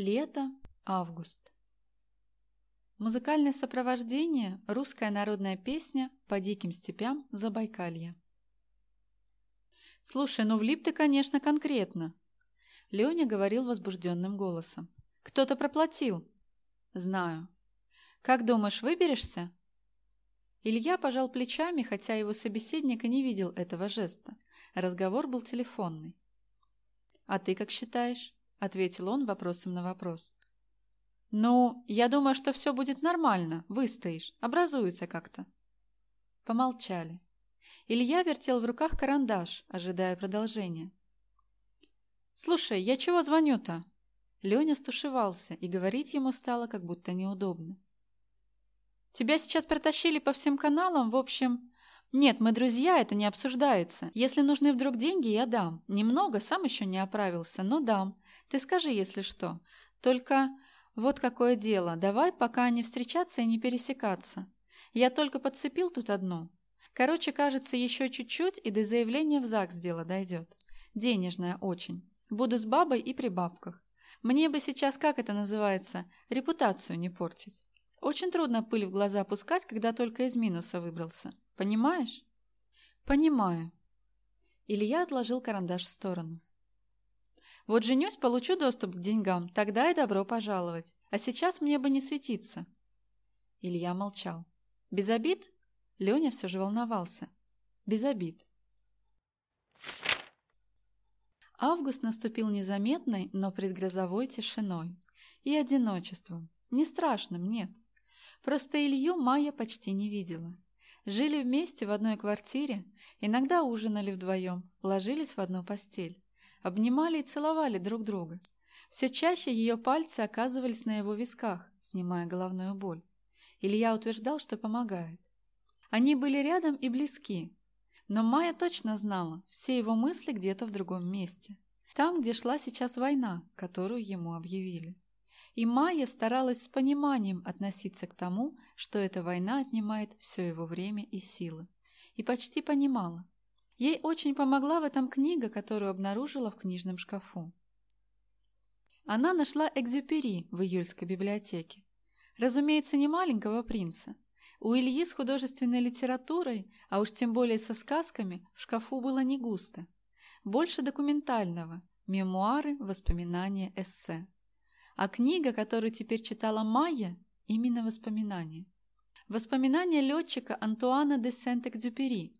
Лето, август. Музыкальное сопровождение – русская народная песня по диким степям Забайкалья. «Слушай, ну влип ты, конечно, конкретно!» Леня говорил возбужденным голосом. «Кто-то проплатил!» «Знаю. Как думаешь, выберешься?» Илья пожал плечами, хотя его собеседник и не видел этого жеста. Разговор был телефонный. «А ты как считаешь?» — ответил он вопросом на вопрос. «Ну, я думаю, что все будет нормально, выстоишь, образуется как-то». Помолчали. Илья вертел в руках карандаш, ожидая продолжения. «Слушай, я чего звоню-то?» Леня стушевался, и говорить ему стало как будто неудобно. «Тебя сейчас протащили по всем каналам, в общем...» «Нет, мы друзья, это не обсуждается. Если нужны вдруг деньги, я дам. Немного, сам еще не оправился, но дам. Ты скажи, если что. Только вот какое дело, давай пока не встречаться и не пересекаться. Я только подцепил тут одну. Короче, кажется, еще чуть-чуть, и до заявления в ЗАГС дело дойдет. Денежная очень. Буду с бабой и при бабках. Мне бы сейчас, как это называется, репутацию не портить. Очень трудно пыль в глаза пускать, когда только из минуса выбрался. Понимаешь? Понимаю. Илья отложил карандаш в сторону. Вот женюсь, получу доступ к деньгам, тогда и добро пожаловать. А сейчас мне бы не светиться. Илья молчал. Без обид? Леня все же волновался. Без обид. Август наступил незаметной, но предгрозовой тишиной. И одиночеством. Не страшным, нет. Просто Илью Майя почти не видела. Жили вместе в одной квартире, иногда ужинали вдвоем, ложились в одну постель. Обнимали и целовали друг друга. Все чаще ее пальцы оказывались на его висках, снимая головную боль. Илья утверждал, что помогает. Они были рядом и близки. Но Майя точно знала, все его мысли где-то в другом месте. Там, где шла сейчас война, которую ему объявили. И Майя старалась с пониманием относиться к тому, что эта война отнимает все его время и силы. И почти понимала. Ей очень помогла в этом книга, которую обнаружила в книжном шкафу. Она нашла Экзюпери в июльской библиотеке. Разумеется, не маленького принца. У Ильи с художественной литературой, а уж тем более со сказками, в шкафу было не густо. Больше документального – мемуары, воспоминания, эссе. А книга, которую теперь читала Майя, именно воспоминания. Воспоминания летчика Антуана де Сент-Экзюпери.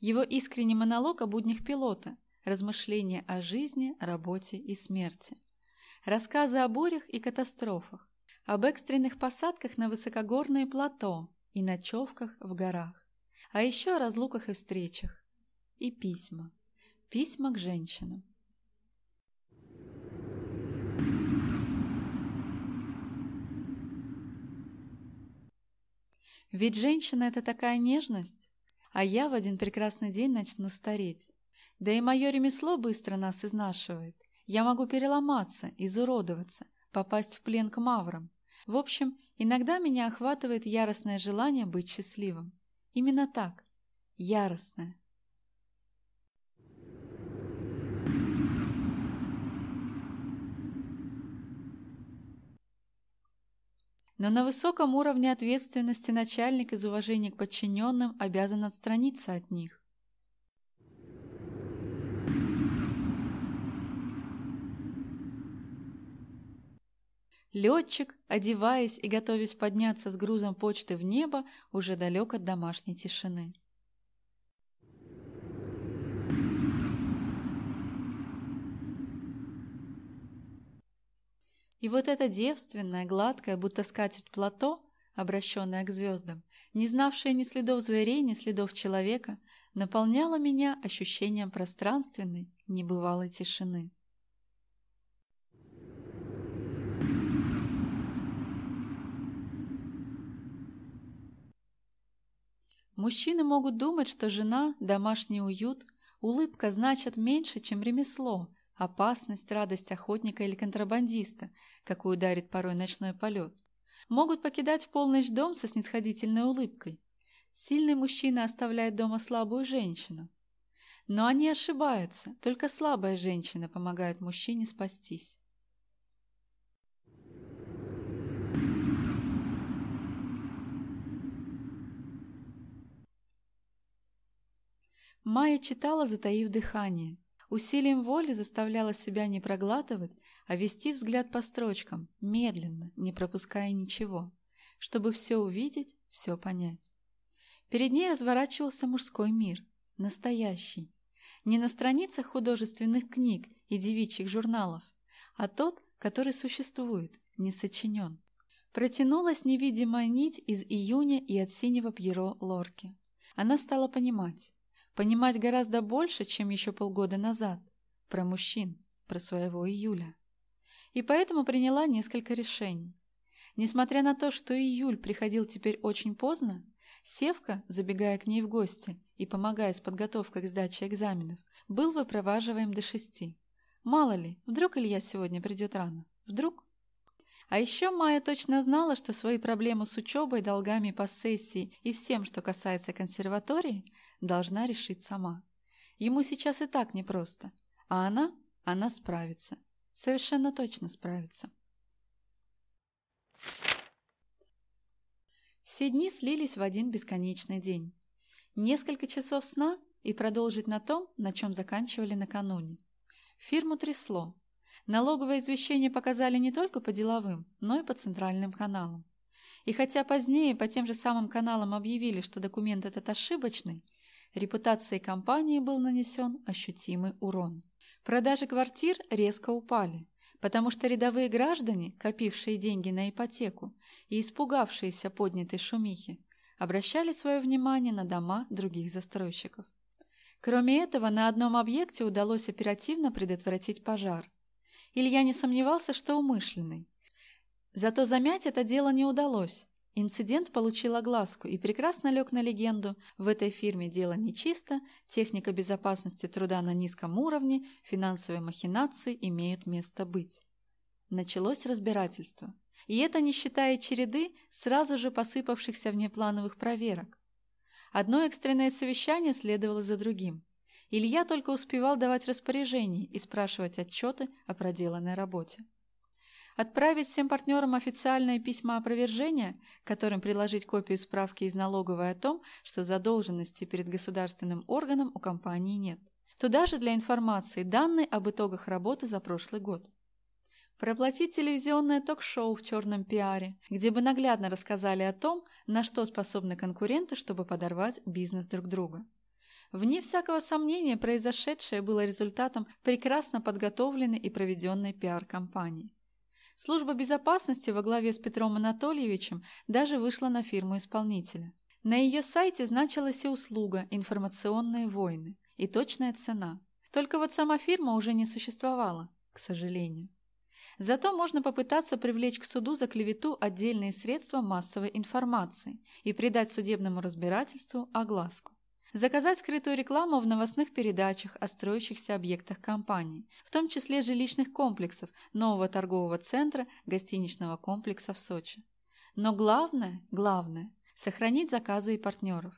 Его искренний монолог о буднях пилота, размышления о жизни, работе и смерти. Рассказы о бурях и катастрофах, об экстренных посадках на высокогорные плато и ночевках в горах, а еще о разлуках и встречах. И письма. Письма к женщинам. Ведь женщина – это такая нежность, а я в один прекрасный день начну стареть. Да и мое ремесло быстро нас изнашивает. Я могу переломаться, изуродоваться, попасть в плен к маврам. В общем, иногда меня охватывает яростное желание быть счастливым. Именно так. Яростное. Но на высоком уровне ответственности начальник из уважения к подчиненным обязан отстраниться от них. Летчик, одеваясь и готовясь подняться с грузом почты в небо, уже далек от домашней тишины. И вот это девственное, гладкое, будто скатерть плато, обращенное к звездам, не знавшее ни следов зверей, ни следов человека, наполняло меня ощущением пространственной, небывалой тишины. Мужчины могут думать, что жена, домашний уют, улыбка значат меньше, чем ремесло, опасность, радость охотника или контрабандиста, какую дарит порой ночной полет. Могут покидать в полночь дом со снисходительной улыбкой. Сильный мужчина оставляет дома слабую женщину. Но они ошибаются, только слабая женщина помогает мужчине спастись. Майя читала, затаив дыхание. Усилием воли заставляла себя не проглатывать, а вести взгляд по строчкам, медленно, не пропуская ничего, чтобы все увидеть, все понять. Перед ней разворачивался мужской мир, настоящий. Не на страницах художественных книг и девичьих журналов, а тот, который существует, не сочинен. Протянулась невидимая нить из июня и от синего Пьеро Лорки. Она стала понимать. Понимать гораздо больше, чем еще полгода назад. Про мужчин, про своего июля. И поэтому приняла несколько решений. Несмотря на то, что июль приходил теперь очень поздно, Севка, забегая к ней в гости и помогая с подготовкой к сдаче экзаменов, был выпроваживаем до шести. Мало ли, вдруг Илья сегодня придет рано. Вдруг? А еще Майя точно знала, что свои проблемы с учебой, долгами по сессии и всем, что касается консерватории, должна решить сама. Ему сейчас и так непросто. А она? Она справится. Совершенно точно справится. Все дни слились в один бесконечный день. Несколько часов сна и продолжить на том, на чем заканчивали накануне. Фирму трясло. Налоговое извещение показали не только по деловым, но и по центральным каналам. И хотя позднее по тем же самым каналам объявили, что документ этот ошибочный, репутации компании был нанесен ощутимый урон. Продажи квартир резко упали потому что рядовые граждане, копившие деньги на ипотеку и испугавшиеся поднятой шумихи, обращали свое внимание на дома других застройщиков. Кроме этого, на одном объекте удалось оперативно предотвратить пожар. Илья не сомневался, что умышленный. Зато замять это дело не удалось, Инцидент получил огласку и прекрасно лег на легенду «В этой фирме дело нечисто, техника безопасности труда на низком уровне, финансовые махинации имеют место быть». Началось разбирательство. И это не считая череды сразу же посыпавшихся внеплановых проверок. Одно экстренное совещание следовало за другим. Илья только успевал давать распоряжения и спрашивать отчеты о проделанной работе. Отправить всем партнерам официальное письма опровержения, которым приложить копию справки из налоговой о том, что задолженности перед государственным органом у компании нет. Туда же для информации данные об итогах работы за прошлый год. Проплатить телевизионное ток-шоу в черном пиаре, где бы наглядно рассказали о том, на что способны конкуренты, чтобы подорвать бизнес друг друга. Вне всякого сомнения, произошедшее было результатом прекрасно подготовленной и проведенной пиар-компании. Служба безопасности во главе с Петром Анатольевичем даже вышла на фирму исполнителя. На ее сайте значилась и услуга «Информационные войны» и точная цена. Только вот сама фирма уже не существовала, к сожалению. Зато можно попытаться привлечь к суду за клевету отдельные средства массовой информации и придать судебному разбирательству огласку. Заказать скрытую рекламу в новостных передачах о строящихся объектах компании, в том числе жилищных комплексов, нового торгового центра, гостиничного комплекса в Сочи. Но главное, главное – сохранить заказы и партнеров.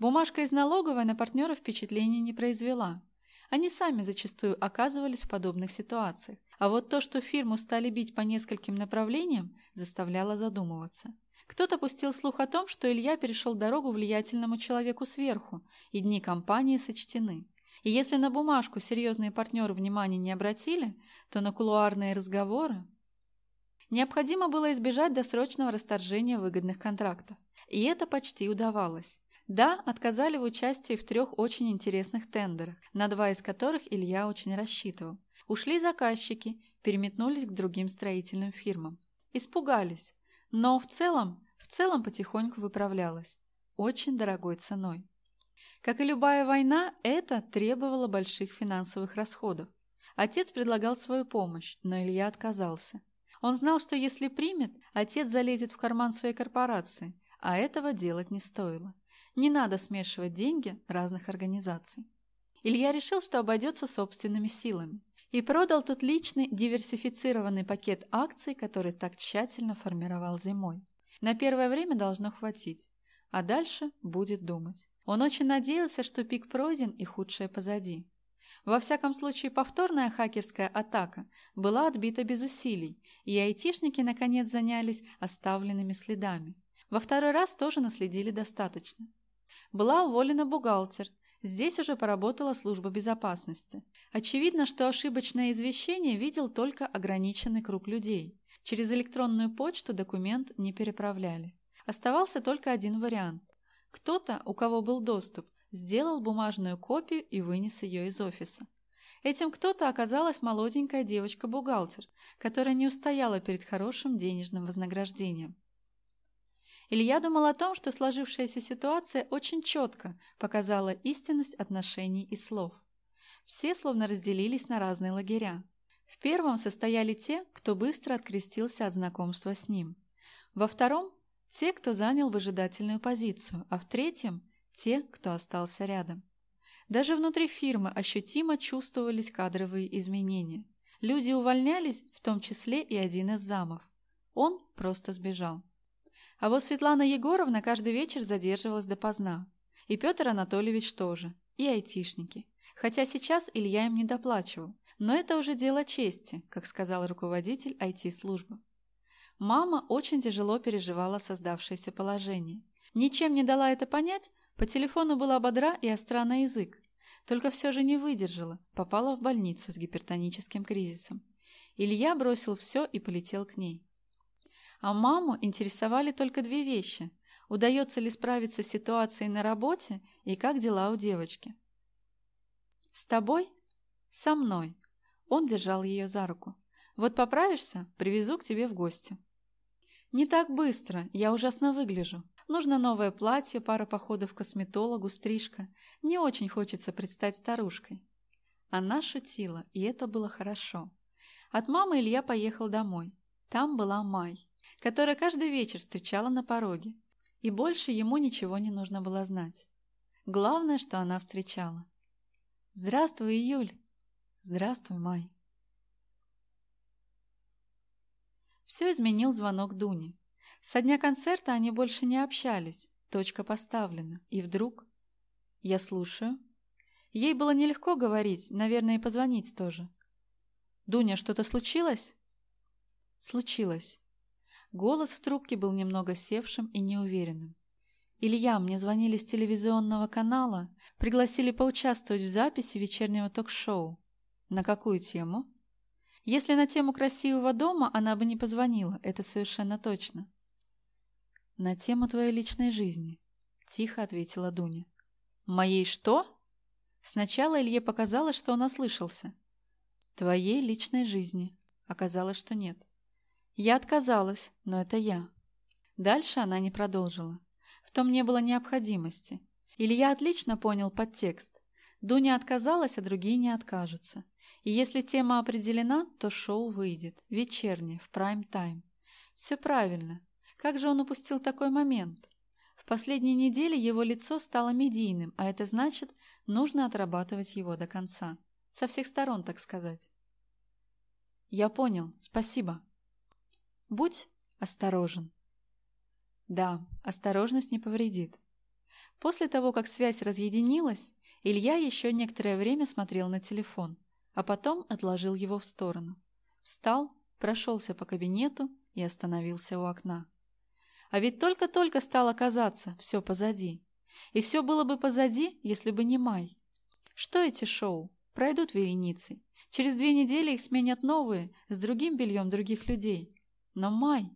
Бумажка из налоговой на партнеров впечатления не произвела. Они сами зачастую оказывались в подобных ситуациях. А вот то, что фирму стали бить по нескольким направлениям, заставляло задумываться. Кто-то пустил слух о том, что Илья перешел дорогу влиятельному человеку сверху, и дни компании сочтены. И если на бумажку серьезные партнеры внимания не обратили, то на кулуарные разговоры... Необходимо было избежать досрочного расторжения выгодных контрактов. И это почти удавалось. Да, отказали в участии в трех очень интересных тендерах, на два из которых Илья очень рассчитывал. Ушли заказчики, переметнулись к другим строительным фирмам. Испугались, но в целом, в целом потихоньку выправлялась. Очень дорогой ценой. Как и любая война, это требовало больших финансовых расходов. Отец предлагал свою помощь, но Илья отказался. Он знал, что если примет, отец залезет в карман своей корпорации, а этого делать не стоило. Не надо смешивать деньги разных организаций. Илья решил, что обойдется собственными силами и продал тот личный диверсифицированный пакет акций, который так тщательно формировал зимой. На первое время должно хватить, а дальше будет думать. Он очень надеялся, что пик пройден и худшее позади. Во всяком случае, повторная хакерская атака была отбита без усилий, и айтишники наконец занялись оставленными следами. Во второй раз тоже наследили достаточно. Была уволена бухгалтер, Здесь уже поработала служба безопасности. Очевидно, что ошибочное извещение видел только ограниченный круг людей. Через электронную почту документ не переправляли. Оставался только один вариант. Кто-то, у кого был доступ, сделал бумажную копию и вынес ее из офиса. Этим кто-то оказалась молоденькая девочка-бухгалтер, которая не устояла перед хорошим денежным вознаграждением. Илья думал о том, что сложившаяся ситуация очень четко показала истинность отношений и слов. Все словно разделились на разные лагеря. В первом состояли те, кто быстро открестился от знакомства с ним. Во втором – те, кто занял выжидательную позицию, а в третьем – те, кто остался рядом. Даже внутри фирмы ощутимо чувствовались кадровые изменения. Люди увольнялись, в том числе и один из замов. Он просто сбежал. А вот Светлана Егоровна каждый вечер задерживалась допоздна. И Петр Анатольевич тоже. И айтишники. Хотя сейчас Илья им не доплачивал. Но это уже дело чести, как сказал руководитель IT-службы. Мама очень тяжело переживала создавшееся положение. Ничем не дала это понять, по телефону была бодра и остра на язык. Только все же не выдержала, попала в больницу с гипертоническим кризисом. Илья бросил все и полетел к ней. А маму интересовали только две вещи. Удается ли справиться с ситуацией на работе и как дела у девочки. «С тобой?» «Со мной». Он держал ее за руку. «Вот поправишься, привезу к тебе в гости». «Не так быстро, я ужасно выгляжу. Нужно новое платье, пара походов к косметологу, стрижка. Не очень хочется предстать старушкой». Она шутила, и это было хорошо. От мамы Илья поехал домой. Там была Май которая каждый вечер встречала на пороге, и больше ему ничего не нужно было знать. Главное, что она встречала. «Здравствуй, Июль!» «Здравствуй, Май!» Все изменил звонок Дуни. Со дня концерта они больше не общались, точка поставлена, и вдруг... «Я слушаю». Ей было нелегко говорить, наверное, и позвонить тоже. «Дуня, что-то случилось?» «Случилось. Голос в трубке был немного севшим и неуверенным. «Илья, мне звонили с телевизионного канала, пригласили поучаствовать в записи вечернего ток-шоу. На какую тему?» «Если на тему красивого дома, она бы не позвонила, это совершенно точно». «На тему твоей личной жизни», — тихо ответила Дуня. «Моей что?» Сначала Илье показалось, что он ослышался. «Твоей личной жизни». Оказалось, что нет. Я отказалась, но это я. Дальше она не продолжила. Том не было необходимости. Илья отлично понял подтекст. Дуня отказалась, а другие не откажутся. И если тема определена, то шоу выйдет. Вечернее, в прайм-тайм. Все правильно. Как же он упустил такой момент? В последние недели его лицо стало медийным, а это значит, нужно отрабатывать его до конца. Со всех сторон, так сказать. «Я понял. Спасибо», Будь осторожен. Да, осторожность не повредит. После того, как связь разъединилась, Илья еще некоторое время смотрел на телефон, а потом отложил его в сторону. Встал, прошелся по кабинету и остановился у окна. А ведь только-только стало казаться все позади. И все было бы позади, если бы не май. Что эти шоу? Пройдут вереницей. Через две недели их сменят новые, с другим бельем других людей. Но Май,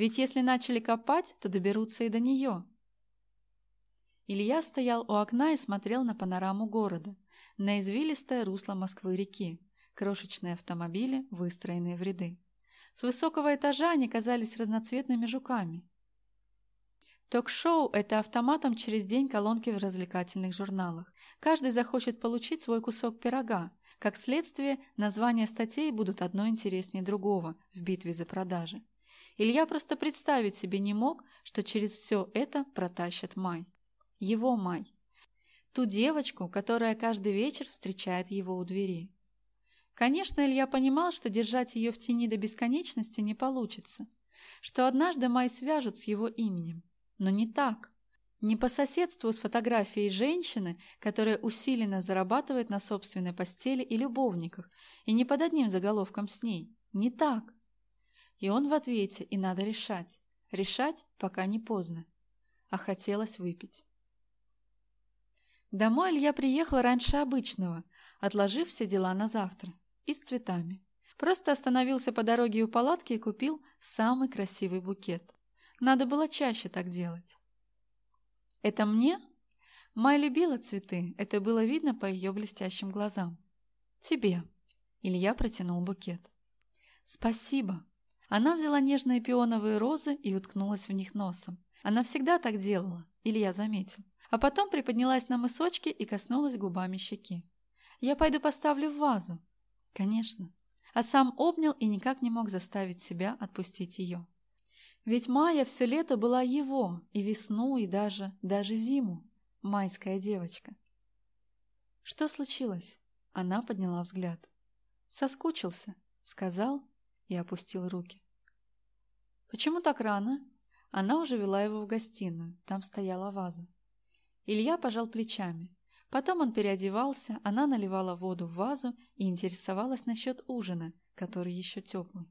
ведь если начали копать, то доберутся и до нее. Илья стоял у окна и смотрел на панораму города, на извилистое русло Москвы-реки, крошечные автомобили, выстроенные в ряды. С высокого этажа они казались разноцветными жуками. Ток-шоу – это автоматом через день колонки в развлекательных журналах. Каждый захочет получить свой кусок пирога, как следствие, названия статей будут одно интереснее другого в битве за продажи. Илья просто представить себе не мог, что через все это протащит Май. Его Май. Ту девочку, которая каждый вечер встречает его у двери. Конечно, Илья понимал, что держать ее в тени до бесконечности не получится, что однажды Май свяжут с его именем. Но не так. Не по соседству с фотографией женщины, которая усиленно зарабатывает на собственной постели и любовниках, и не под одним заголовком с ней. Не так. И он в ответе, и надо решать. Решать, пока не поздно. А хотелось выпить. Домой Илья приехал раньше обычного, отложив все дела на завтра. И с цветами. Просто остановился по дороге у палатки и купил самый красивый букет. Надо было чаще так делать. «Это мне?» Май любила цветы, это было видно по ее блестящим глазам. «Тебе». Илья протянул букет. «Спасибо». Она взяла нежные пионовые розы и уткнулась в них носом. Она всегда так делала, Илья заметил. А потом приподнялась на мысочки и коснулась губами щеки. «Я пойду поставлю в вазу». «Конечно». А сам обнял и никак не мог заставить себя отпустить ее. Ведь Майя все лето была его, и весну, и даже, даже зиму. Майская девочка. Что случилось? Она подняла взгляд. Соскучился, сказал и опустил руки. Почему так рано? Она уже вела его в гостиную, там стояла ваза. Илья пожал плечами. Потом он переодевался, она наливала воду в вазу и интересовалась насчет ужина, который еще теплый.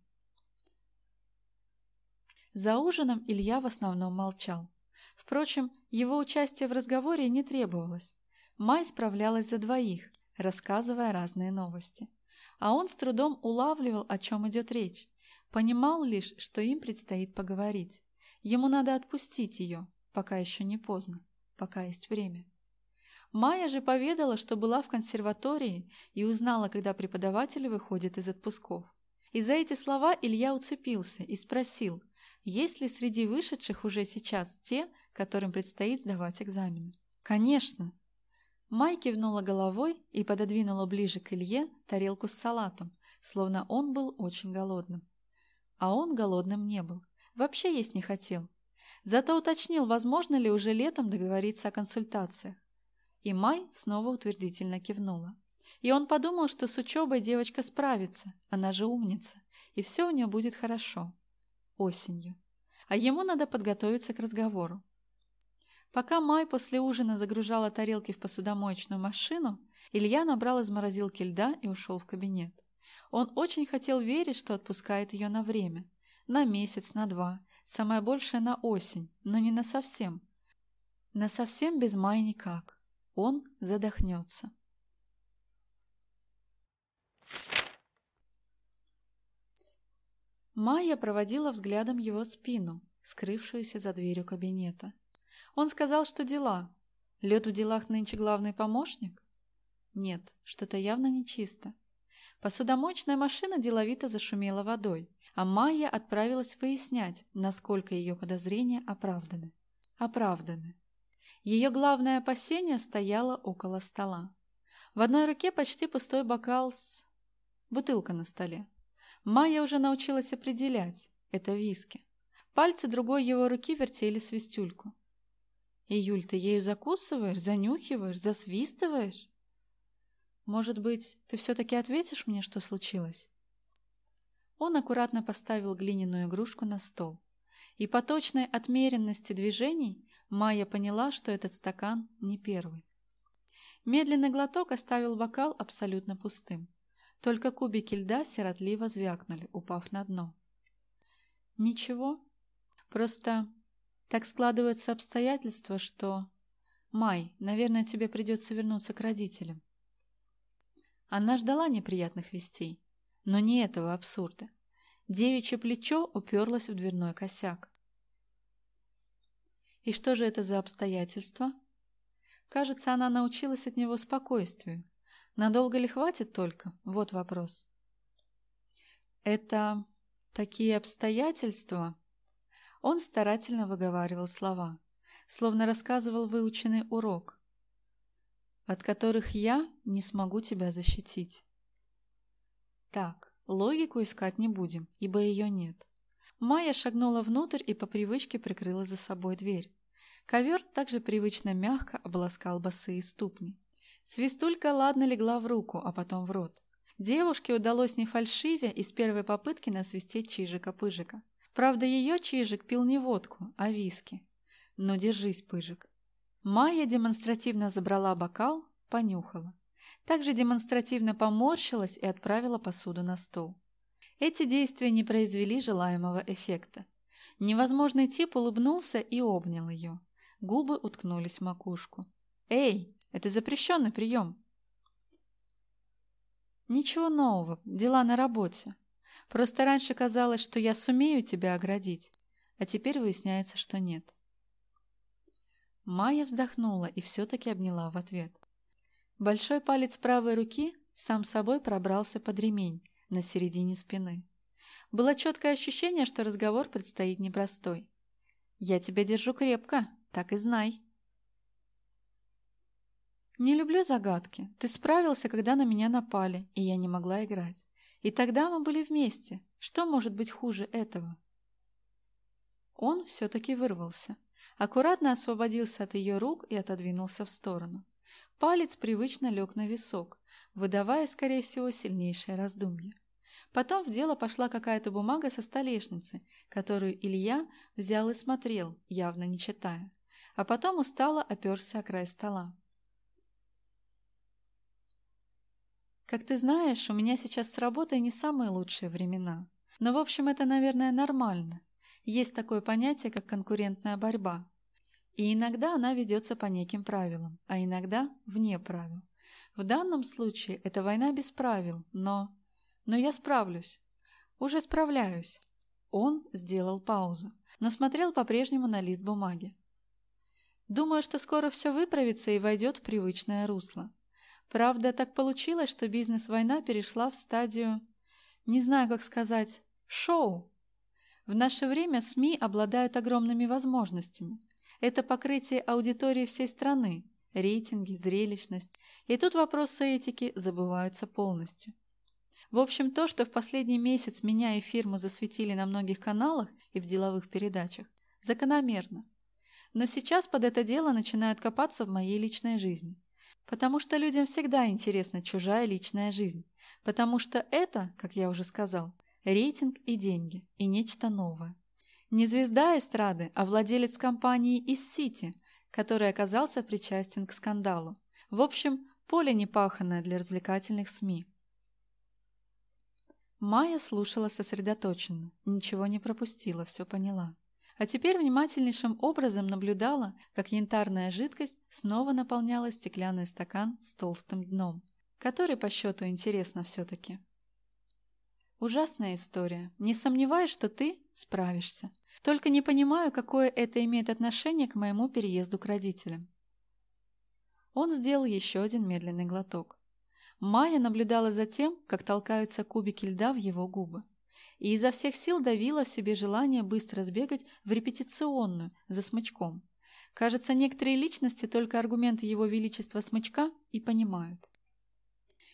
За ужином Илья в основном молчал. Впрочем, его участие в разговоре не требовалось. Май справлялась за двоих, рассказывая разные новости. А он с трудом улавливал, о чем идет речь. Понимал лишь, что им предстоит поговорить. Ему надо отпустить ее, пока еще не поздно, пока есть время. Майя же поведала, что была в консерватории и узнала, когда преподаватели выходят из отпусков. И за эти слова Илья уцепился и спросил, есть ли среди вышедших уже сейчас те, которым предстоит сдавать экзамены. «Конечно!» Май кивнула головой и пододвинула ближе к Илье тарелку с салатом, словно он был очень голодным. А он голодным не был, вообще есть не хотел. Зато уточнил, возможно ли уже летом договориться о консультациях. И Май снова утвердительно кивнула. И он подумал, что с учебой девочка справится, она же умница, и все у нее будет хорошо. Осенью. А ему надо подготовиться к разговору. Пока Май после ужина загружала тарелки в посудомоечную машину, Илья набрал из морозилки льда и ушел в кабинет. Он очень хотел верить, что отпускает ее на время. На месяц, на два. Самое большее на осень, но не на совсем. На совсем без Май никак. Он задохнется. Майя проводила взглядом его спину, скрывшуюся за дверью кабинета. Он сказал, что дела. Лед в делах нынче главный помощник? Нет, что-то явно нечисто. Посудомоечная машина деловито зашумела водой, а Майя отправилась выяснять, насколько ее подозрения оправданы. Оправданы. Ее главное опасение стояло около стола. В одной руке почти пустой бокал с... Бутылка на столе. Майя уже научилась определять. Это виски. Пальцы другой его руки вертели свистюльку. «Июль, ты ею закусываешь, занюхиваешь, засвистываешь?» «Может быть, ты все-таки ответишь мне, что случилось?» Он аккуратно поставил глиняную игрушку на стол. И по точной отмеренности движений Майя поняла, что этот стакан не первый. Медленный глоток оставил бокал абсолютно пустым. Только кубики льда сиротливо звякнули, упав на дно. «Ничего. Просто так складываются обстоятельства, что... Май, наверное, тебе придется вернуться к родителям». Она ждала неприятных вестей, но не этого абсурда. Девичье плечо уперлось в дверной косяк. И что же это за обстоятельства? Кажется, она научилась от него спокойствию. Надолго ли хватит только? Вот вопрос. Это такие обстоятельства? Он старательно выговаривал слова, словно рассказывал выученный урок, от которых я не смогу тебя защитить. Так, логику искать не будем, ибо ее нет. Майя шагнула внутрь и по привычке прикрыла за собой дверь. Ковер также привычно мягко обласкал босые ступни. Свистулька ладно легла в руку, а потом в рот. Девушке удалось не фальшивя из первой попытки насвистеть Чижика-Пыжика. Правда, ее Чижик пил не водку, а виски. Но держись, Пыжик. Майя демонстративно забрала бокал, понюхала. Также демонстративно поморщилась и отправила посуду на стол. Эти действия не произвели желаемого эффекта. Невозможный тип улыбнулся и обнял ее. Губы уткнулись в макушку. Эй, это запрещенный прием. Ничего нового, дела на работе. Просто раньше казалось, что я сумею тебя оградить, а теперь выясняется, что нет. Майя вздохнула и все-таки обняла в ответ. Большой палец правой руки сам собой пробрался под ремень на середине спины. Было четкое ощущение, что разговор предстоит непростой. «Я тебя держу крепко, так и знай». «Не люблю загадки. Ты справился, когда на меня напали, и я не могла играть. И тогда мы были вместе. Что может быть хуже этого?» Он все-таки вырвался. Аккуратно освободился от ее рук и отодвинулся в сторону. Палец привычно лег на висок, выдавая, скорее всего, сильнейшее раздумье. Потом в дело пошла какая-то бумага со столешницы, которую Илья взял и смотрел, явно не читая. А потом устало оперся о край стола. Как ты знаешь, у меня сейчас с работой не самые лучшие времена. Но, в общем, это, наверное, нормально. Есть такое понятие, как конкурентная борьба. И иногда она ведется по неким правилам, а иногда вне правил. В данном случае это война без правил, но... Но я справлюсь. Уже справляюсь. Он сделал паузу, но смотрел по-прежнему на лист бумаги. Думаю, что скоро все выправится и войдет в привычное русло. Правда, так получилось, что бизнес-война перешла в стадию, не знаю, как сказать, шоу. В наше время СМИ обладают огромными возможностями. Это покрытие аудитории всей страны, рейтинги, зрелищность. И тут вопросы этики забываются полностью. В общем, то, что в последний месяц меня и фирму засветили на многих каналах и в деловых передачах, закономерно. Но сейчас под это дело начинают копаться в моей личной жизни. Потому что людям всегда интересна чужая личная жизнь. Потому что это, как я уже сказал, рейтинг и деньги, и нечто новое. Не звезда эстрады, а владелец компании из Сити, который оказался причастен к скандалу. В общем, поле непаханное для развлекательных СМИ. Майя слушала сосредоточенно, ничего не пропустила, все поняла а теперь внимательнейшим образом наблюдала, как янтарная жидкость снова наполняла стеклянный стакан с толстым дном, который по счету интересно все-таки. Ужасная история. Не сомневаюсь, что ты справишься. Только не понимаю, какое это имеет отношение к моему переезду к родителям. Он сделал еще один медленный глоток. Майя наблюдала за тем, как толкаются кубики льда в его губы и изо всех сил давила в себе желание быстро сбегать в репетиционную за смычком. Кажется, некоторые личности только аргументы его величества смычка и понимают.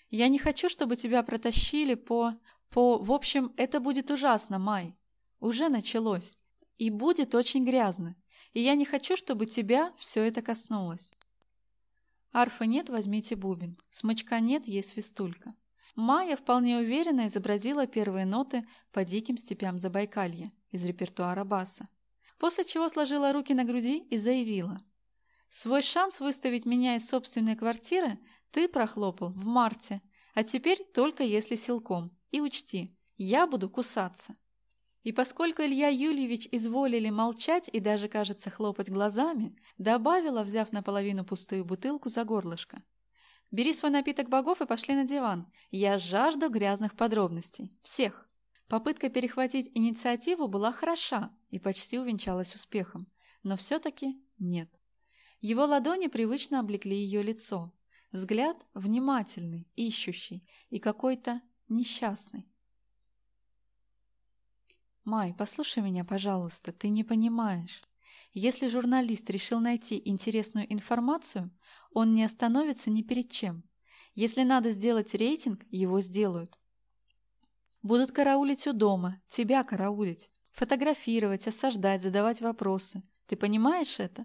«Я не хочу, чтобы тебя протащили по... по... В общем, это будет ужасно, Май. Уже началось. И будет очень грязно. И я не хочу, чтобы тебя все это коснулось». Арфы нет, возьмите бубен. Смычка нет, есть свистулька. Майя вполне уверенно изобразила первые ноты по диким степям Забайкалья из репертуара баса, после чего сложила руки на груди и заявила. «Свой шанс выставить меня из собственной квартиры ты прохлопал в марте, а теперь только если силком. И учти, я буду кусаться». И поскольку Илья Юльевич изволили молчать и даже, кажется, хлопать глазами, добавила, взяв наполовину пустую бутылку за горлышко. Бери свой напиток богов и пошли на диван. Я жажду грязных подробностей. Всех. Попытка перехватить инициативу была хороша и почти увенчалась успехом. Но все-таки нет. Его ладони привычно облекли ее лицо. Взгляд внимательный, ищущий и какой-то несчастный. «Май, послушай меня, пожалуйста, ты не понимаешь. Если журналист решил найти интересную информацию, он не остановится ни перед чем. Если надо сделать рейтинг, его сделают. Будут караулить у дома, тебя караулить, фотографировать, осаждать, задавать вопросы. Ты понимаешь это?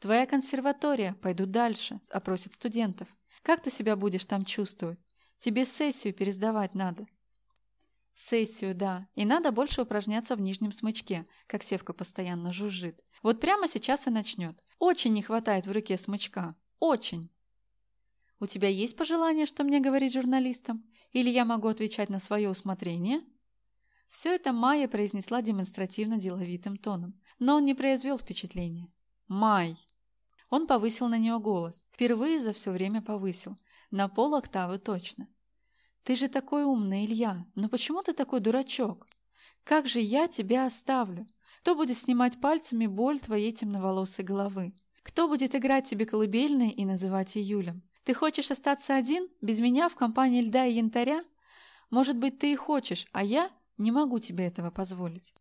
Твоя консерватория, пойду дальше, опросит студентов. Как ты себя будешь там чувствовать? Тебе сессию пересдавать надо. Сессию, да. И надо больше упражняться в нижнем смычке, как Севка постоянно жужжит. Вот прямо сейчас и начнет. Очень не хватает в руке смычка. Очень. У тебя есть пожелание, что мне говорить журналистам? Или я могу отвечать на свое усмотрение? Все это Майя произнесла демонстративно деловитым тоном, но он не произвел впечатления. Май. Он повысил на нее голос. Впервые за все время повысил. На пол октавы точно. «Ты же такой умный, Илья, но почему ты такой дурачок? Как же я тебя оставлю? Кто будет снимать пальцами боль твоей темноволосой головы? Кто будет играть тебе колыбельные и называть июлем? Ты хочешь остаться один, без меня, в компании льда и янтаря? Может быть, ты и хочешь, а я не могу тебе этого позволить».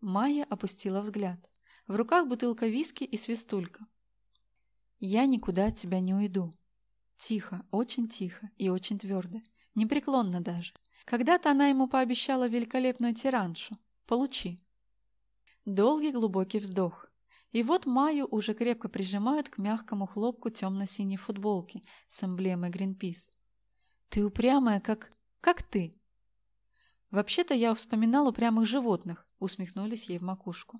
Майя опустила взгляд. В руках бутылка виски и свистулька. «Я никуда от тебя не уйду». Тихо, очень тихо и очень твердо, непреклонно даже. Когда-то она ему пообещала великолепную тираншу. Получи. Долгий глубокий вздох. И вот Майю уже крепко прижимают к мягкому хлопку темно-синей футболки с эмблемой Greenpeace. «Ты упрямая, как... как ты!» «Вообще-то я вспоминал упрямых животных», — усмехнулись ей в макушку.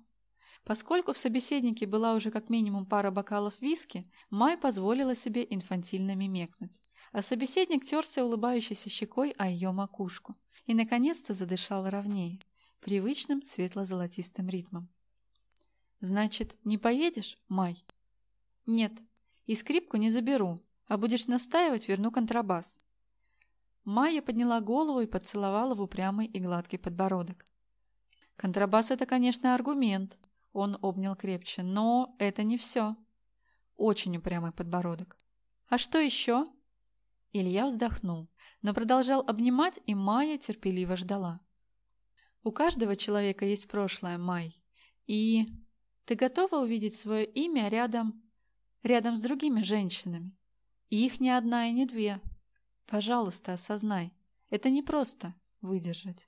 Поскольку в собеседнике была уже как минимум пара бокалов виски, Май позволила себе инфантильно мимекнуть. А собеседник терся улыбающейся щекой о ее макушку и, наконец-то, задышал ровнее, привычным светло-золотистым ритмом. «Значит, не поедешь, Май?» «Нет, и скрипку не заберу, а будешь настаивать, верну контрабас». Майя подняла голову и поцеловала в упрямый и гладкий подбородок. «Контрабас — это, конечно, аргумент», он обнял крепче. Но это не все. Очень упрямый подбородок. А что еще? Илья вздохнул, но продолжал обнимать, и Майя терпеливо ждала. У каждого человека есть прошлое, Май. И ты готова увидеть свое имя рядом... рядом с другими женщинами? И их не одна и не две. Пожалуйста, осознай. Это не просто выдержать.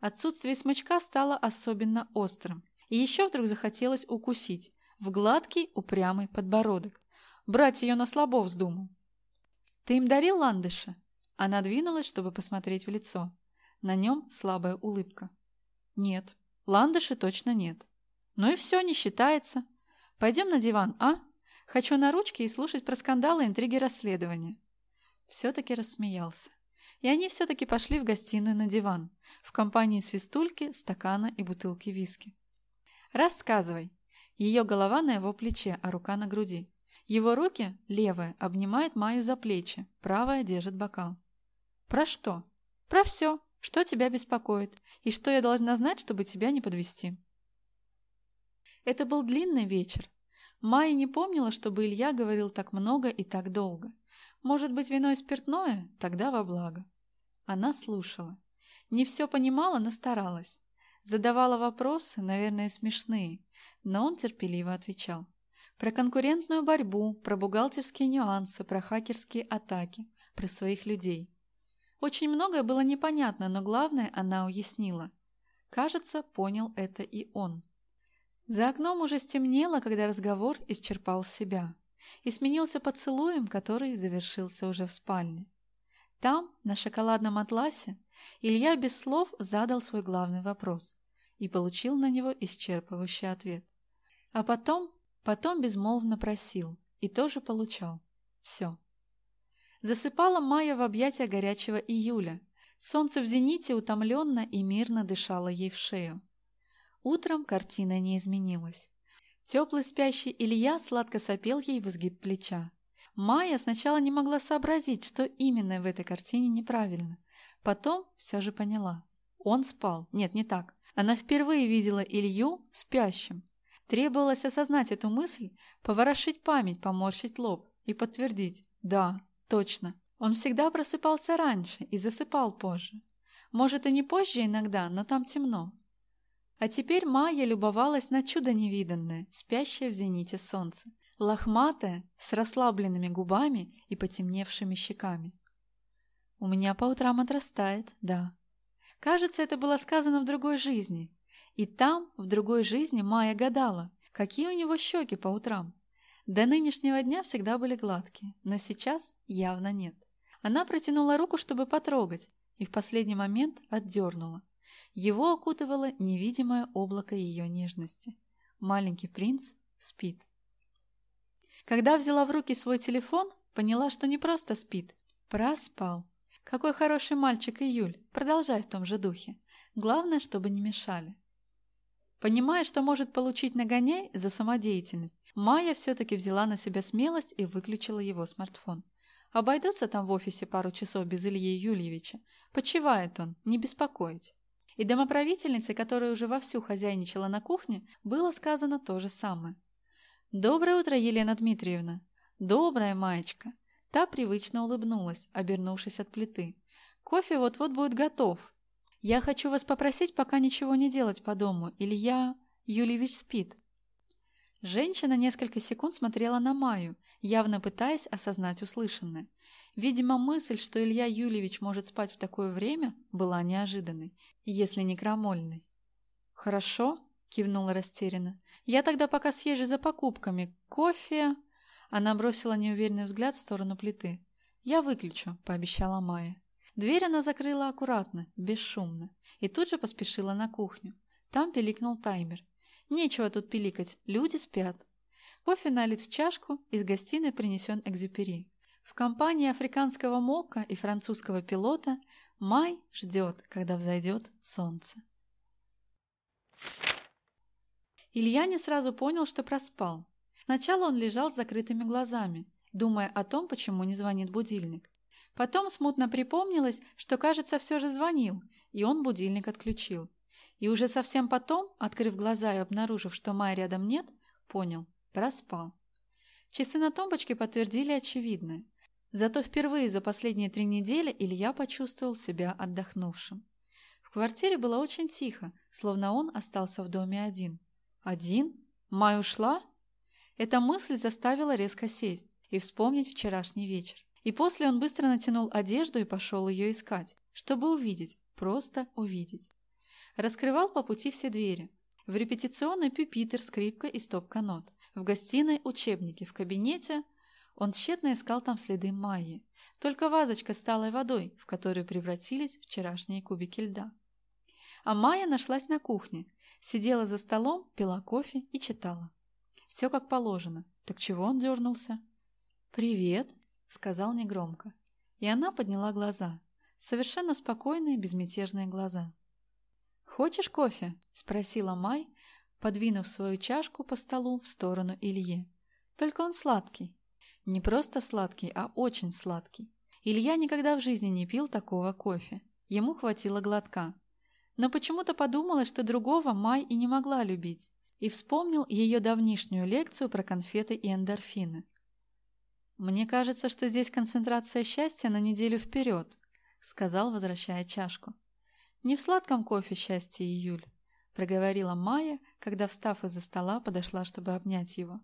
Отсутствие смычка стало особенно острым. И еще вдруг захотелось укусить в гладкий упрямый подбородок. Брать ее на слабо вздумал. «Ты им дарил ландыша?» Она двинулась, чтобы посмотреть в лицо. На нем слабая улыбка. «Нет, ландыши точно нет. Ну и все, не считается. Пойдем на диван, а? Хочу на ручке и слушать про скандалы, интриги, расследования». Все-таки рассмеялся. И они все-таки пошли в гостиную на диван, в компании свистульки, стакана и бутылки виски. «Рассказывай». Ее голова на его плече, а рука на груди. Его руки, левая, обнимает Маю за плечи, правая держит бокал. «Про что?» «Про все. Что тебя беспокоит? И что я должна знать, чтобы тебя не подвести?» Это был длинный вечер. Майя не помнила, чтобы Илья говорил так много и так долго. Может быть, вино и спиртное? Тогда во благо. Она слушала. Не все понимала, но старалась. Задавала вопросы, наверное, смешные, но он терпеливо отвечал. Про конкурентную борьбу, про бухгалтерские нюансы, про хакерские атаки, про своих людей. Очень многое было непонятно, но главное она уяснила. Кажется, понял это и он. За окном уже стемнело, когда разговор исчерпал себя и сменился поцелуем, который завершился уже в спальне. Там, на шоколадном атласе, Илья без слов задал свой главный вопрос и получил на него исчерпывающий ответ. А потом, потом безмолвно просил и тоже получал. Все. Засыпала Майя в объятия горячего июля. Солнце в зените утомленно и мирно дышало ей в шею. Утром картина не изменилась. Теплый спящий Илья сладко сопел ей в изгиб плеча. Майя сначала не могла сообразить, что именно в этой картине неправильно. Потом все же поняла. Он спал. Нет, не так. Она впервые видела Илью спящим. Требовалось осознать эту мысль, поворошить память, поморщить лоб и подтвердить «да, точно». Он всегда просыпался раньше и засыпал позже. Может, и не позже иногда, но там темно. А теперь Майя любовалась на чудо невиданное, спящее в зените солнце, лохматое, с расслабленными губами и потемневшими щеками. У меня по утрам отрастает, да. Кажется, это было сказано в другой жизни. И там, в другой жизни, Майя гадала, какие у него щеки по утрам. До нынешнего дня всегда были гладкие, но сейчас явно нет. Она протянула руку, чтобы потрогать, и в последний момент отдернула. Его окутывало невидимое облако ее нежности. Маленький принц спит. Когда взяла в руки свой телефон, поняла, что не просто спит, проспал. Какой хороший мальчик Июль, продолжай в том же духе. Главное, чтобы не мешали. Понимая, что может получить нагоняй за самодеятельность, Майя все-таки взяла на себя смелость и выключила его смартфон. Обойдутся там в офисе пару часов без Ильи Юльевича. Почивает он, не беспокоить. И домоправительнице, которая уже вовсю хозяйничала на кухне, было сказано то же самое. «Доброе утро, Елена Дмитриевна!» «Доброе, маечка!» Та привычно улыбнулась, обернувшись от плиты. «Кофе вот-вот будет готов. Я хочу вас попросить пока ничего не делать по дому. Илья Юльевич спит». Женщина несколько секунд смотрела на Маю, явно пытаясь осознать услышанное. Видимо, мысль, что Илья Юльевич может спать в такое время, была неожиданной, если не крамольной. «Хорошо», – кивнула растерянно. «Я тогда пока съезжу за покупками. Кофе...» Она бросила неуверенный взгляд в сторону плиты. «Я выключу», – пообещала Майя. Дверь она закрыла аккуратно, бесшумно, и тут же поспешила на кухню. Там пиликнул таймер. Нечего тут пиликать, люди спят. Кофе налит в чашку, из гостиной принесен экзюпери. В компании африканского мока и французского пилота май ждет, когда взойдет солнце. Илья не сразу понял, что проспал. Сначала он лежал с закрытыми глазами, думая о том, почему не звонит будильник. Потом смутно припомнилось, что, кажется, все же звонил, и он будильник отключил. И уже совсем потом, открыв глаза и обнаружив, что Майи рядом нет, понял – проспал. Часы на тумбочке подтвердили очевидное. Зато впервые за последние три недели Илья почувствовал себя отдохнувшим. В квартире было очень тихо, словно он остался в доме один. Один? Май ушла? Эта мысль заставила резко сесть и вспомнить вчерашний вечер. И после он быстро натянул одежду и пошел ее искать, чтобы увидеть, просто увидеть. Раскрывал по пути все двери. В репетиционной пюпитер, скрипка и стопка нот. В гостиной учебники, в кабинете он тщетно искал там следы Майи. Только вазочка с талой водой, в которую превратились вчерашние кубики льда. А Майя нашлась на кухне, сидела за столом, пила кофе и читала. Все как положено. Так чего он дернулся? «Привет», — сказал негромко. И она подняла глаза. Совершенно спокойные, безмятежные глаза. «Хочешь кофе?» – спросила Май, подвинув свою чашку по столу в сторону Ильи. «Только он сладкий. Не просто сладкий, а очень сладкий. Илья никогда в жизни не пил такого кофе. Ему хватило глотка. Но почему-то подумала, что другого Май и не могла любить, и вспомнил ее давнишнюю лекцию про конфеты и эндорфины. «Мне кажется, что здесь концентрация счастья на неделю вперед», — сказал, возвращая чашку. «Не в сладком кофе счастье, Июль», – проговорила Майя, когда, встав из-за стола, подошла, чтобы обнять его.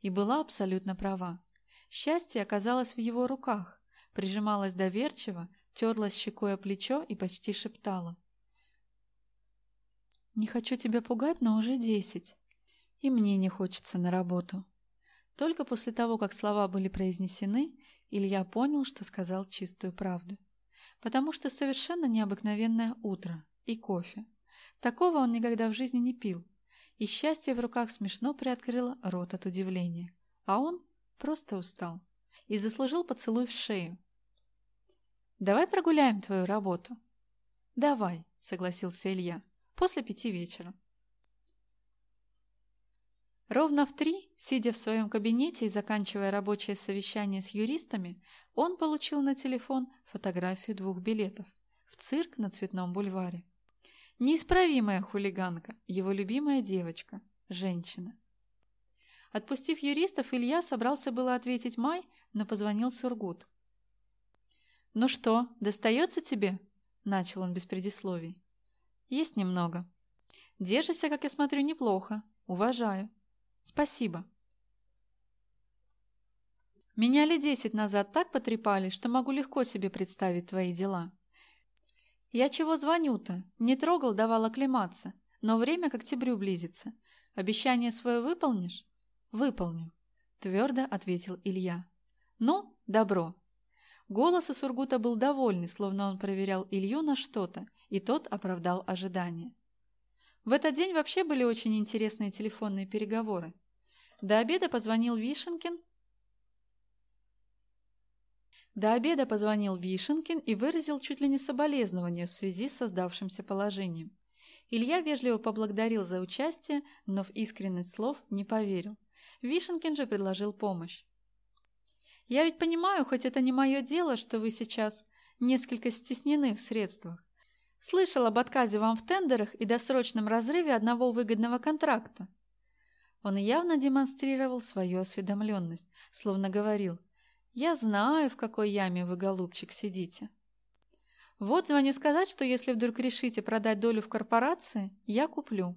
И была абсолютно права. Счастье оказалось в его руках, прижималась доверчиво, терлась щекой о плечо и почти шептала. «Не хочу тебя пугать, но уже десять. И мне не хочется на работу». Только после того, как слова были произнесены, Илья понял, что сказал чистую правду потому что совершенно необыкновенное утро и кофе. Такого он никогда в жизни не пил, и счастье в руках смешно приоткрыло рот от удивления. А он просто устал и заслужил поцелуй в шею. «Давай прогуляем твою работу». «Давай», — согласился Илья, — «после пяти вечера». Ровно в три, сидя в своем кабинете и заканчивая рабочее совещание с юристами, он получил на телефон фотографию двух билетов в цирк на Цветном бульваре. Неисправимая хулиганка, его любимая девочка, женщина. Отпустив юристов, Илья собрался было ответить Май, но позвонил Сургут. «Ну что, достается тебе?» – начал он без предисловий. «Есть немного. Держишься, как я смотрю, неплохо. Уважаю. Спасибо». Меня лет десять назад так потрепали, что могу легко себе представить твои дела. Я чего звоню-то? Не трогал, давал оклематься. Но время к октябрю близится. Обещание свое выполнишь? Выполню, твердо ответил Илья. Ну, добро. Голос у Сургута был довольный, словно он проверял Илью на что-то, и тот оправдал ожидания. В этот день вообще были очень интересные телефонные переговоры. До обеда позвонил Вишенкин до обеда позвонил Вишенкин и выразил чуть ли не соболезнование в связи с создавшимся положением. Илья вежливо поблагодарил за участие, но в искренность слов не поверил. Вишенкин же предложил помощь. «Я ведь понимаю, хоть это не мое дело, что вы сейчас несколько стеснены в средствах. Слышал об отказе вам в тендерах и досрочном разрыве одного выгодного контракта. Он явно демонстрировал свою осведомленность, словно говорил «Я знаю, в какой яме вы, голубчик, сидите». Вот звоню сказать, что если вдруг решите продать долю в корпорации, я куплю.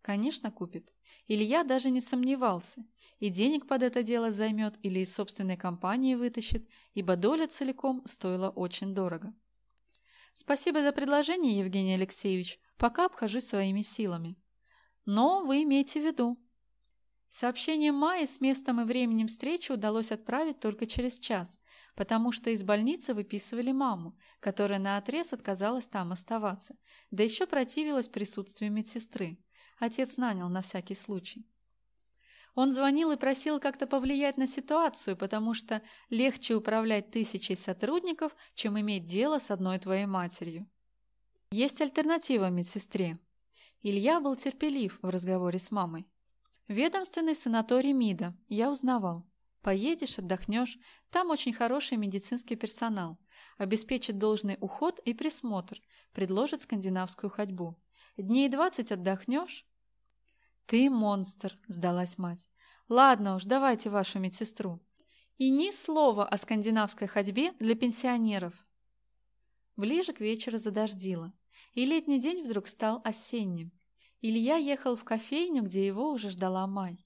Конечно, купит. Илья даже не сомневался. И денег под это дело займет или из собственной компании вытащит, ибо доля целиком стоила очень дорого. Спасибо за предложение, Евгений Алексеевич. Пока обхожусь своими силами. Но вы имейте в виду. Сообщение Майи с местом и временем встречи удалось отправить только через час, потому что из больницы выписывали маму, которая наотрез отказалась там оставаться, да еще противилась присутствию медсестры. Отец нанял на всякий случай. Он звонил и просил как-то повлиять на ситуацию, потому что легче управлять тысячей сотрудников, чем иметь дело с одной твоей матерью. Есть альтернатива медсестре. Илья был терпелив в разговоре с мамой. Ведомственный санаторий МИДа, я узнавал. Поедешь, отдохнешь, там очень хороший медицинский персонал. Обеспечит должный уход и присмотр, предложит скандинавскую ходьбу. Дней двадцать отдохнешь, «Ты монстр!» – сдалась мать. «Ладно уж, давайте вашу медсестру. И ни слова о скандинавской ходьбе для пенсионеров». Ближе к вечеру задождило, и летний день вдруг стал осенним. Илья ехал в кофейню, где его уже ждала Май.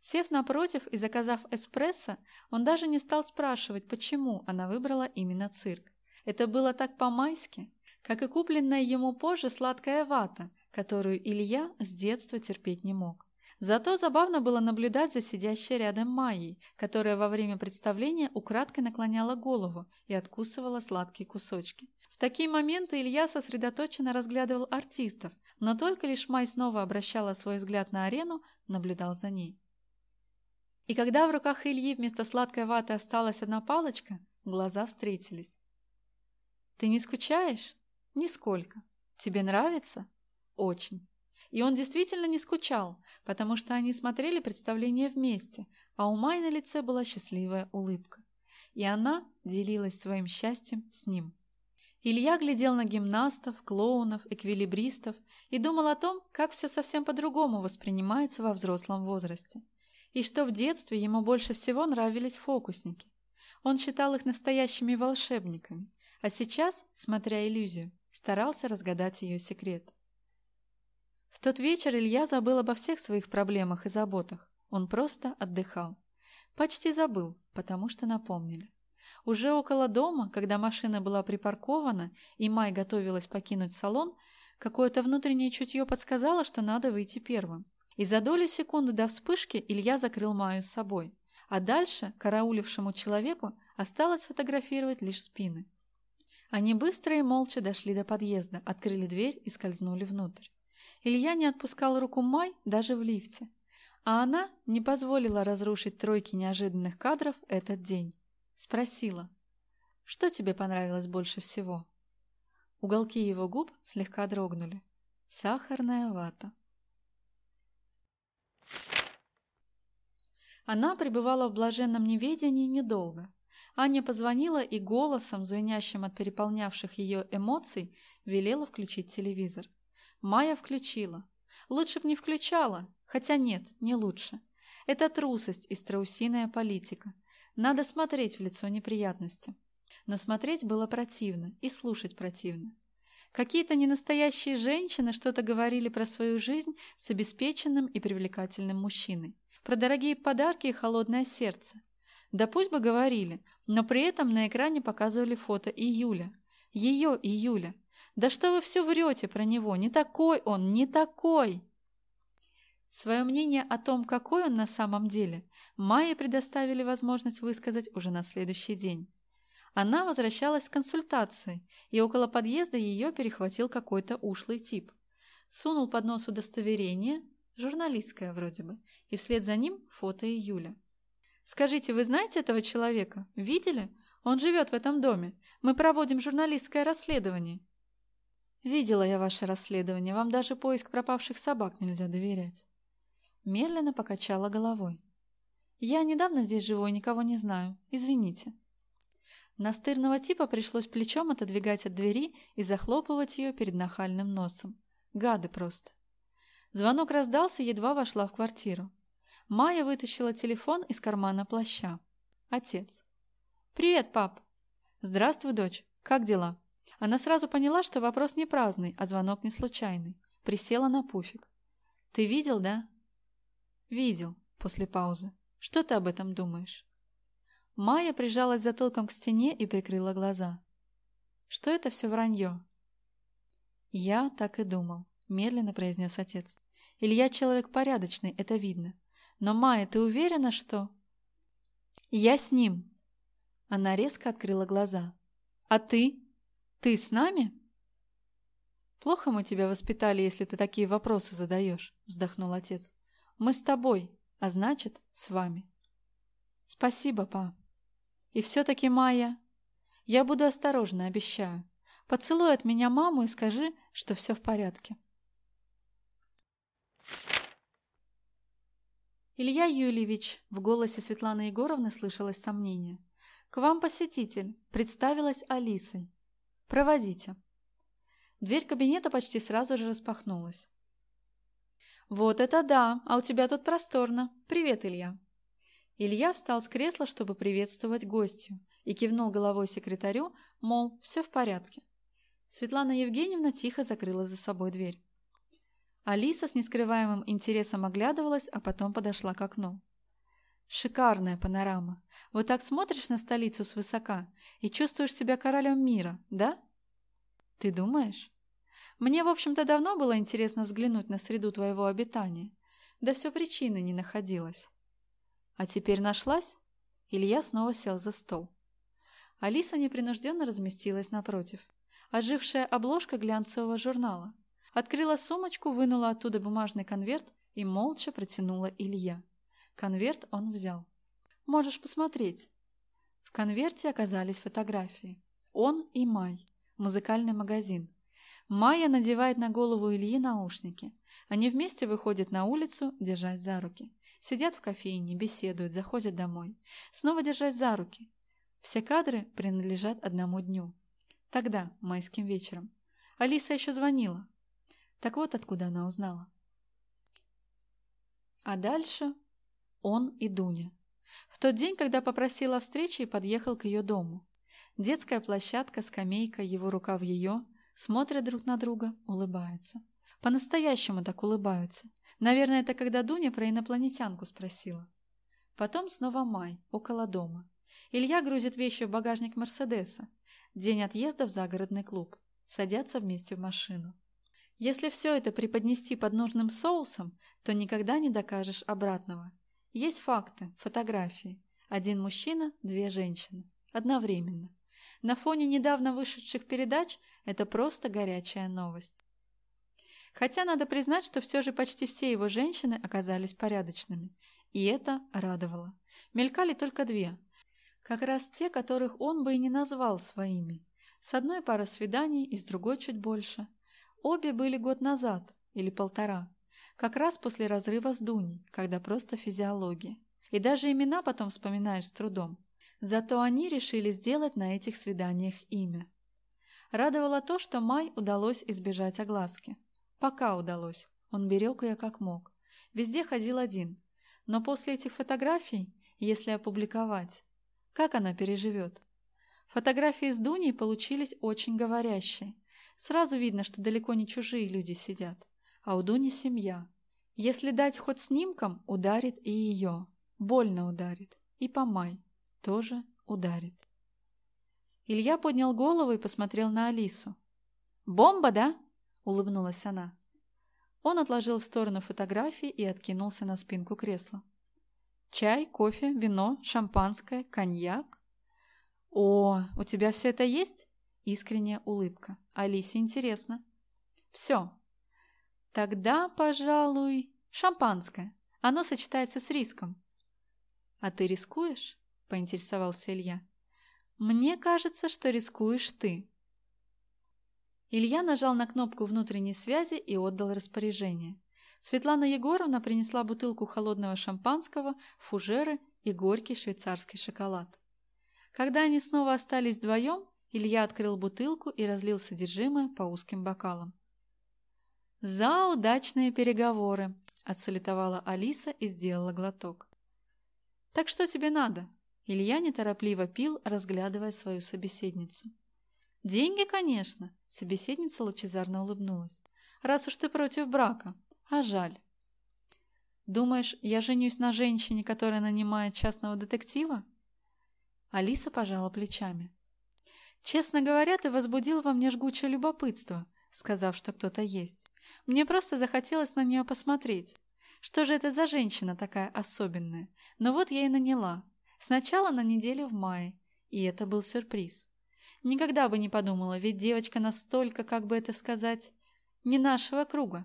Сев напротив и заказав эспрессо, он даже не стал спрашивать, почему она выбрала именно цирк. Это было так по-майски, как и купленная ему позже сладкая вата, которую Илья с детства терпеть не мог. Зато забавно было наблюдать за сидящей рядом Майей, которая во время представления украдкой наклоняла голову и откусывала сладкие кусочки. В такие моменты Илья сосредоточенно разглядывал артистов, но только лишь Май снова обращала свой взгляд на арену, наблюдал за ней. И когда в руках Ильи вместо сладкой ваты осталась одна палочка, глаза встретились. «Ты не скучаешь?» «Нисколько. Тебе нравится?» Очень. И он действительно не скучал, потому что они смотрели представление вместе, а у Май на лице была счастливая улыбка. И она делилась своим счастьем с ним. Илья глядел на гимнастов, клоунов, эквилибристов и думал о том, как все совсем по-другому воспринимается во взрослом возрасте. И что в детстве ему больше всего нравились фокусники. Он считал их настоящими волшебниками, а сейчас, смотря иллюзию, старался разгадать ее секрет. Тот вечер Илья забыл обо всех своих проблемах и заботах. Он просто отдыхал. Почти забыл, потому что напомнили. Уже около дома, когда машина была припаркована и Май готовилась покинуть салон, какое-то внутреннее чутье подсказало, что надо выйти первым. И за долю секунды до вспышки Илья закрыл Маю с собой. А дальше караулившему человеку осталось фотографировать лишь спины. Они быстро и молча дошли до подъезда, открыли дверь и скользнули внутрь. Илья не отпускал руку Май даже в лифте. А она не позволила разрушить тройки неожиданных кадров этот день. Спросила, что тебе понравилось больше всего? Уголки его губ слегка дрогнули. Сахарная вата. Она пребывала в блаженном неведении недолго. Аня позвонила и голосом, звенящим от переполнявших ее эмоций, велела включить телевизор. Майя включила. Лучше б не включала, хотя нет, не лучше. Это трусость и страусиная политика. Надо смотреть в лицо неприятности. Но смотреть было противно и слушать противно. Какие-то ненастоящие женщины что-то говорили про свою жизнь с обеспеченным и привлекательным мужчиной. Про дорогие подарки и холодное сердце. Да пусть бы говорили, но при этом на экране показывали фото Июля. Ее Июля, да что вы все врете про него? Не такой он, не такой!» Свое мнение о том, какой он на самом деле, Майе предоставили возможность высказать уже на следующий день. Она возвращалась с консультацией, и около подъезда ее перехватил какой-то ушлый тип. Сунул под нос удостоверение, журналистское вроде бы, и вслед за ним фото Июля. «Скажите, вы знаете этого человека? Видели? Он живет в этом доме. Мы проводим журналистское расследование». «Видела я ваше расследование, вам даже поиск пропавших собак нельзя доверять». Медленно покачала головой. «Я недавно здесь живу и никого не знаю. Извините». Настырного типа пришлось плечом отодвигать от двери и захлопывать ее перед нахальным носом. Гады просто. Звонок раздался, едва вошла в квартиру. Майя вытащила телефон из кармана плаща. Отец. «Привет, пап!» «Здравствуй, дочь. Как дела?» Она сразу поняла, что вопрос не праздный, а звонок не случайный. Присела на пуфик. «Ты видел, да?» «Видел», после паузы. «Что ты об этом думаешь?» Майя прижалась затылком к стене и прикрыла глаза. «Что это все вранье?» «Я так и думал», — медленно произнес отец. «Илья человек порядочный, это видно. Но, Майя, ты уверена, что...» «Я с ним!» Она резко открыла глаза. «А ты? Ты с нами?» «Плохо мы тебя воспитали, если ты такие вопросы задаешь», вздохнул отец. «Мы с тобой, а значит, с вами». «Спасибо, па. И все-таки, Майя, я буду осторожна, обещаю. Поцелуй от меня маму и скажи, что все в порядке». «Илья Юльевич», — в голосе Светланы Егоровны слышалось сомнение. «К вам посетитель», — представилась Алисой. «Проводите». Дверь кабинета почти сразу же распахнулась. «Вот это да! А у тебя тут просторно. Привет, Илья!» Илья встал с кресла, чтобы приветствовать гостью, и кивнул головой секретарю, мол, все в порядке. Светлана Евгеньевна тихо закрыла за собой дверь. Алиса с нескрываемым интересом оглядывалась, а потом подошла к окну. Шикарная панорама. Вот так смотришь на столицу свысока и чувствуешь себя королем мира, да? Ты думаешь? Мне, в общем-то, давно было интересно взглянуть на среду твоего обитания. Да все причины не находилось. А теперь нашлась? Илья снова сел за стол. Алиса непринужденно разместилась напротив. Ожившая обложка глянцевого журнала. Открыла сумочку, вынула оттуда бумажный конверт и молча протянула Илья. Конверт он взял. «Можешь посмотреть». В конверте оказались фотографии. Он и Май. Музыкальный магазин. Майя надевает на голову Ильи наушники. Они вместе выходят на улицу, держась за руки. Сидят в кофейне, беседуют, заходят домой. Снова держась за руки. Все кадры принадлежат одному дню. Тогда, майским вечером. Алиса еще звонила. Так вот откуда она узнала. А дальше он и Дуня. В тот день, когда попросила встречи подъехал к ее дому. Детская площадка, скамейка, его рука в ее, смотрят друг на друга, улыбаются. По-настоящему так улыбаются. Наверное, это когда Дуня про инопланетянку спросила. Потом снова май, около дома. Илья грузит вещи в багажник Мерседеса. День отъезда в загородный клуб. Садятся вместе в машину. Если все это преподнести под нужным соусом, то никогда не докажешь обратного. Есть факты, фотографии. Один мужчина, две женщины. Одновременно. На фоне недавно вышедших передач это просто горячая новость. Хотя надо признать, что все же почти все его женщины оказались порядочными. И это радовало. Мелькали только две. Как раз те, которых он бы и не назвал своими. С одной пара свиданий и с другой чуть больше – Обе были год назад, или полтора, как раз после разрыва с Дуней, когда просто физиология. И даже имена потом вспоминаешь с трудом. Зато они решили сделать на этих свиданиях имя. Радовало то, что Май удалось избежать огласки. Пока удалось. Он берег ее как мог. Везде ходил один. Но после этих фотографий, если опубликовать, как она переживет? Фотографии с Дуней получились очень говорящие. Сразу видно, что далеко не чужие люди сидят, а у Дуни семья. Если дать ход снимкам, ударит и ее. Больно ударит. И Помай тоже ударит. Илья поднял голову и посмотрел на Алису. «Бомба, да?» – улыбнулась она. Он отложил в сторону фотографии и откинулся на спинку кресла. «Чай, кофе, вино, шампанское, коньяк?» «О, у тебя все это есть?» Искренняя улыбка. Алисе интересно. Все. Тогда, пожалуй, шампанское. Оно сочетается с риском. А ты рискуешь? Поинтересовался Илья. Мне кажется, что рискуешь ты. Илья нажал на кнопку внутренней связи и отдал распоряжение. Светлана Егоровна принесла бутылку холодного шампанского, фужеры и горький швейцарский шоколад. Когда они снова остались вдвоем, Илья открыл бутылку и разлил содержимое по узким бокалам. «За удачные переговоры!» – отсалютовала Алиса и сделала глоток. «Так что тебе надо?» Илья неторопливо пил, разглядывая свою собеседницу. «Деньги, конечно!» – собеседница лучезарно улыбнулась. «Раз уж ты против брака. А жаль». «Думаешь, я женюсь на женщине, которая нанимает частного детектива?» Алиса пожала плечами. «Честно говоря, ты возбудил во мне жгучее любопытство, сказав, что кто-то есть. Мне просто захотелось на нее посмотреть. Что же это за женщина такая особенная? Но вот я и наняла. Сначала на неделю в мае, и это был сюрприз. Никогда бы не подумала, ведь девочка настолько, как бы это сказать, не нашего круга.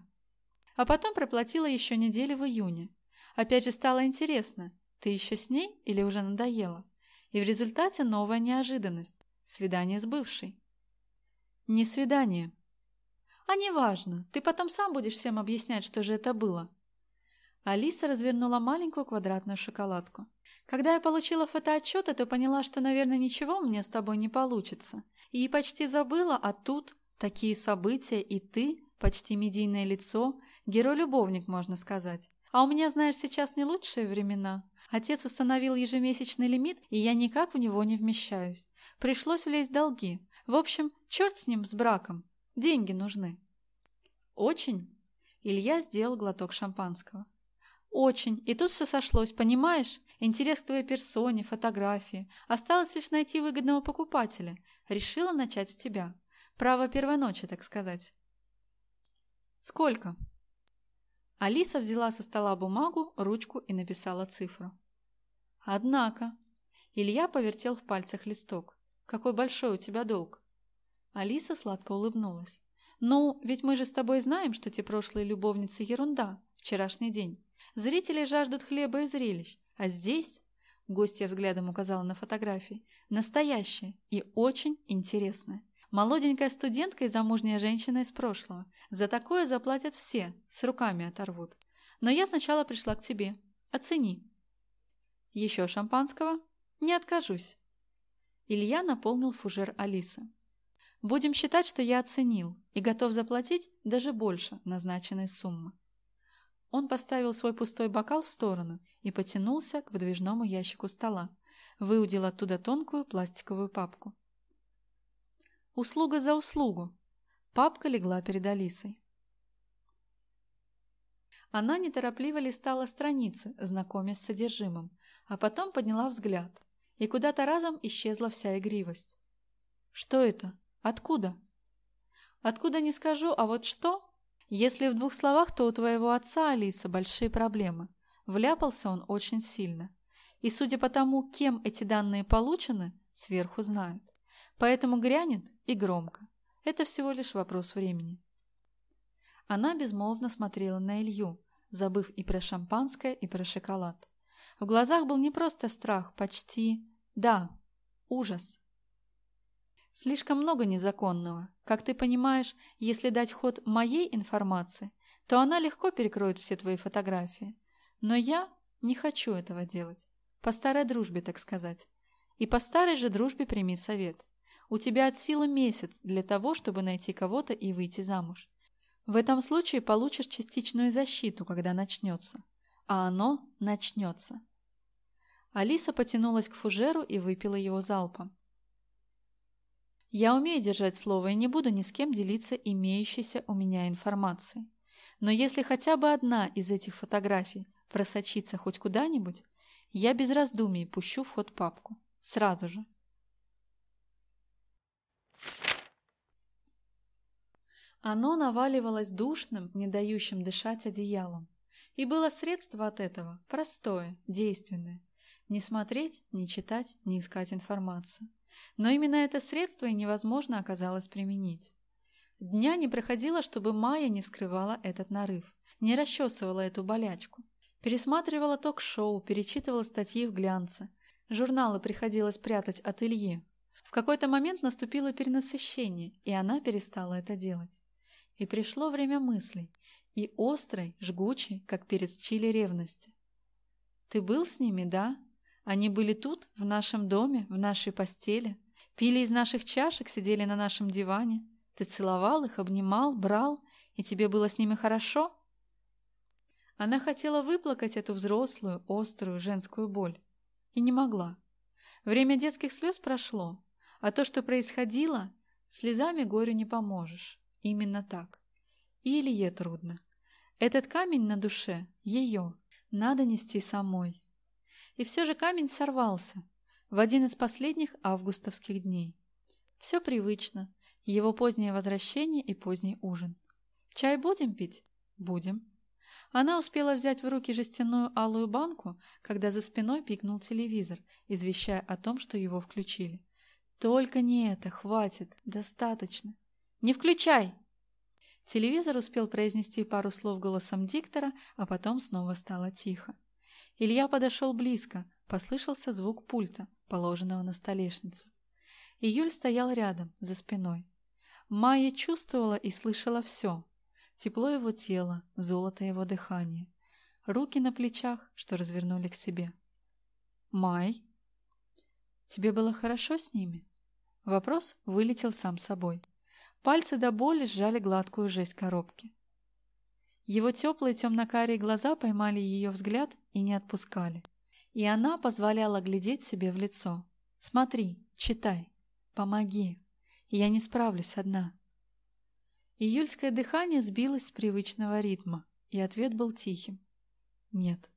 А потом проплатила еще неделю в июне. Опять же стало интересно, ты еще с ней или уже надоела? И в результате новая неожиданность – свидание с бывшей. Не свидание. А неважно, ты потом сам будешь всем объяснять, что же это было. Алиса развернула маленькую квадратную шоколадку. Когда я получила фотоотчет, то поняла, что, наверное, ничего мне с тобой не получится. И почти забыла, а тут такие события, и ты, почти медийное лицо, герой-любовник, можно сказать. А у меня, знаешь, сейчас не лучшие времена. Отец установил ежемесячный лимит, и я никак в него не вмещаюсь. Пришлось влезть в долги. В общем, черт с ним, с браком. Деньги нужны. Очень? Илья сделал глоток шампанского. Очень. И тут все сошлось, понимаешь? Интерес к твоей персоне, фотографии. Осталось лишь найти выгодного покупателя. Решила начать с тебя. Право первой ночи, так сказать. Сколько? Алиса взяла со стола бумагу, ручку и написала цифру. Однако. Илья повертел в пальцах листок. Какой большой у тебя долг? Алиса сладко улыбнулась. «Ну, ведь мы же с тобой знаем, что те прошлые любовницы – ерунда, вчерашний день. Зрители жаждут хлеба и зрелищ, а здесь, гостья взглядом указала на фотографии, настоящее и очень интересное. Молоденькая студентка и замужняя женщина из прошлого. За такое заплатят все, с руками оторвут. Но я сначала пришла к тебе. Оцени. Еще шампанского? Не откажусь. Илья наполнил фужер Алисы. Будем считать, что я оценил и готов заплатить даже больше назначенной суммы. Он поставил свой пустой бокал в сторону и потянулся к выдвижному ящику стола, выудил оттуда тонкую пластиковую папку. «Услуга за услугу!» Папка легла перед Алисой. Она неторопливо листала страницы, знакомясь с содержимым, а потом подняла взгляд, и куда-то разом исчезла вся игривость. «Что это? Откуда?» «Откуда не скажу, а вот что?» Если в двух словах, то у твоего отца, Алиса, большие проблемы. Вляпался он очень сильно. И судя по тому, кем эти данные получены, сверху знают. Поэтому грянет и громко. Это всего лишь вопрос времени. Она безмолвно смотрела на Илью, забыв и про шампанское, и про шоколад. В глазах был не просто страх, почти... Да, ужас. Слишком много незаконного. Как ты понимаешь, если дать ход моей информации, то она легко перекроет все твои фотографии. Но я не хочу этого делать. По старой дружбе, так сказать. И по старой же дружбе прими совет. У тебя от силы месяц для того, чтобы найти кого-то и выйти замуж. В этом случае получишь частичную защиту, когда начнется. А оно начнется. Алиса потянулась к фужеру и выпила его залпом. Я умею держать слово и не буду ни с кем делиться имеющейся у меня информацией. Но если хотя бы одна из этих фотографий просочится хоть куда-нибудь, я без раздумий пущу в ход папку. Сразу же. Оно наваливалось душным, не дающим дышать одеялом. И было средство от этого, простое, действенное. Не смотреть, не читать, не искать информацию. Но именно это средство и невозможно оказалось применить. Дня не проходило, чтобы Майя не вскрывала этот нарыв, не расчесывала эту болячку. Пересматривала ток-шоу, перечитывала статьи в глянце. Журналы приходилось прятать от Ильи. В какой-то момент наступило перенасыщение, и она перестала это делать. И пришло время мыслей, и острой, жгучей, как перец чили ревности. «Ты был с ними, да? Они были тут, в нашем доме, в нашей постели, пили из наших чашек, сидели на нашем диване. Ты целовал их, обнимал, брал, и тебе было с ними хорошо?» Она хотела выплакать эту взрослую, острую женскую боль. И не могла. Время детских слез прошло, а то, что происходило, слезами горю не поможешь. Именно так. И Илье трудно. Этот камень на душе — ее. Надо нести самой. И все же камень сорвался в один из последних августовских дней. Все привычно. Его позднее возвращение и поздний ужин. Чай будем пить? Будем. Она успела взять в руки жестяную алую банку, когда за спиной пикнул телевизор, извещая о том, что его включили. «Только не это, хватит, достаточно». «Не включай!» Телевизор успел произнести пару слов голосом диктора, а потом снова стало тихо. Илья подошел близко, послышался звук пульта, положенного на столешницу. Июль стоял рядом, за спиной. Майя чувствовала и слышала все. Тепло его тела, золото его дыхания. Руки на плечах, что развернули к себе. «Май, тебе было хорошо с ними?» Вопрос вылетел сам собой. Пальцы до боли сжали гладкую жесть коробки. Его теплые темно-карие глаза поймали ее взгляд и не отпускали. И она позволяла глядеть себе в лицо. «Смотри, читай, помоги, я не справлюсь одна». Июльское дыхание сбилось с привычного ритма, и ответ был тихим. «Нет».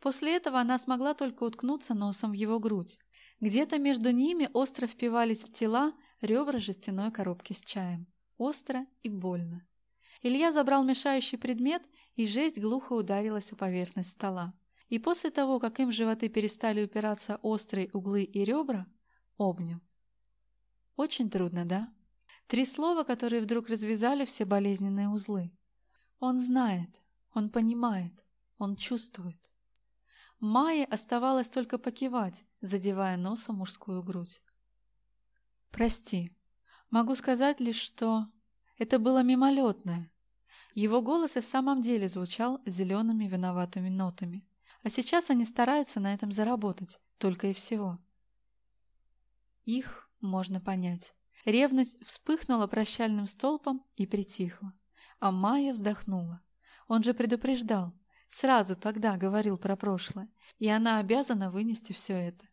После этого она смогла только уткнуться носом в его грудь. Где-то между ними остро впивались в тела ребра жестяной коробки с чаем. Остро и больно. Илья забрал мешающий предмет, и жесть глухо ударилась о поверхность стола. И после того, как им в животы перестали упираться острые углы и ребра, обнял. Очень трудно, да? Три слова, которые вдруг развязали все болезненные узлы. Он знает, он понимает, он чувствует. Майе оставалось только покивать, задевая носом мужскую грудь. «Прости, могу сказать лишь, что это было мимолетное». Его голос и в самом деле звучал зелеными виноватыми нотами. А сейчас они стараются на этом заработать, только и всего. Их можно понять. Ревность вспыхнула прощальным столпом и притихла. А Майя вздохнула. Он же предупреждал. Сразу тогда говорил про прошлое. И она обязана вынести все это.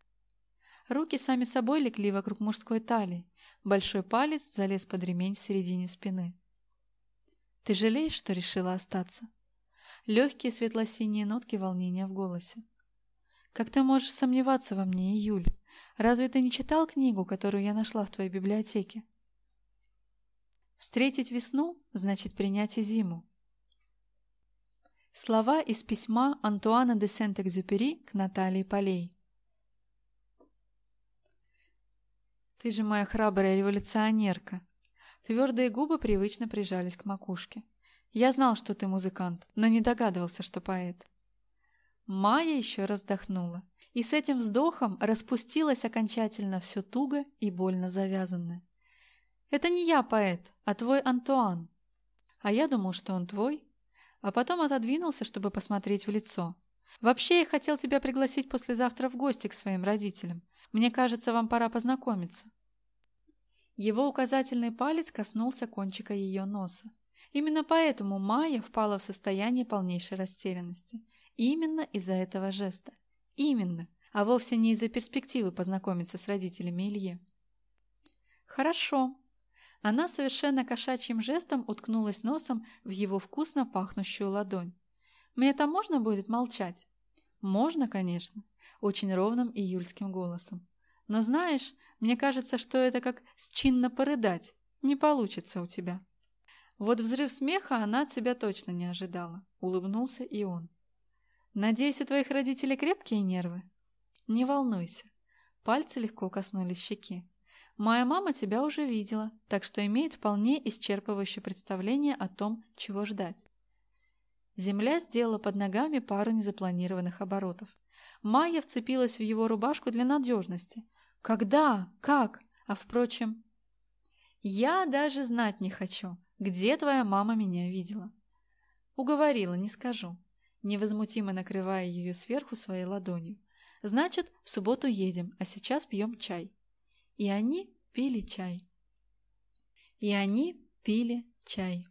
Руки сами собой легли вокруг мужской талии. Большой палец залез под ремень в середине спины. «Ты жалеешь, что решила остаться?» Легкие светло-синие нотки волнения в голосе. «Как ты можешь сомневаться во мне, Июль? Разве ты не читал книгу, которую я нашла в твоей библиотеке?» «Встретить весну значит принять и зиму». Слова из письма Антуана де Сент-Экзюпери к Наталье Полей. «Ты же моя храбрая революционерка!» Твердые губы привычно прижались к макушке. «Я знал, что ты музыкант, но не догадывался, что поэт». Майя еще раз вздохнула, и с этим вздохом распустилось окончательно все туго и больно завязанное. «Это не я поэт, а твой Антуан». А я думал, что он твой, а потом отодвинулся, чтобы посмотреть в лицо. «Вообще, я хотел тебя пригласить послезавтра в гости к своим родителям. Мне кажется, вам пора познакомиться». Его указательный палец коснулся кончика ее носа. Именно поэтому Майя впала в состояние полнейшей растерянности. Именно из-за этого жеста. Именно, а вовсе не из-за перспективы познакомиться с родителями Илье. «Хорошо». Она совершенно кошачьим жестом уткнулась носом в его вкусно пахнущую ладонь. «Мне там можно будет молчать?» «Можно, конечно очень ровным июльским голосом. «Но знаешь, мне кажется, что это как счинно порыдать. Не получится у тебя». Вот взрыв смеха она от себя точно не ожидала. Улыбнулся и он. «Надеюсь, у твоих родителей крепкие нервы?» «Не волнуйся». Пальцы легко коснулись щеки. «Моя мама тебя уже видела, так что имеет вполне исчерпывающее представление о том, чего ждать». Земля сделала под ногами пару незапланированных оборотов. Майя вцепилась в его рубашку для надежности. «Когда? Как? А впрочем...» «Я даже знать не хочу, где твоя мама меня видела?» Уговорила, не скажу, невозмутимо накрывая ее сверху своей ладонью. Значит, в субботу едем, а сейчас пьем чай. И они пили чай. И они пили чай.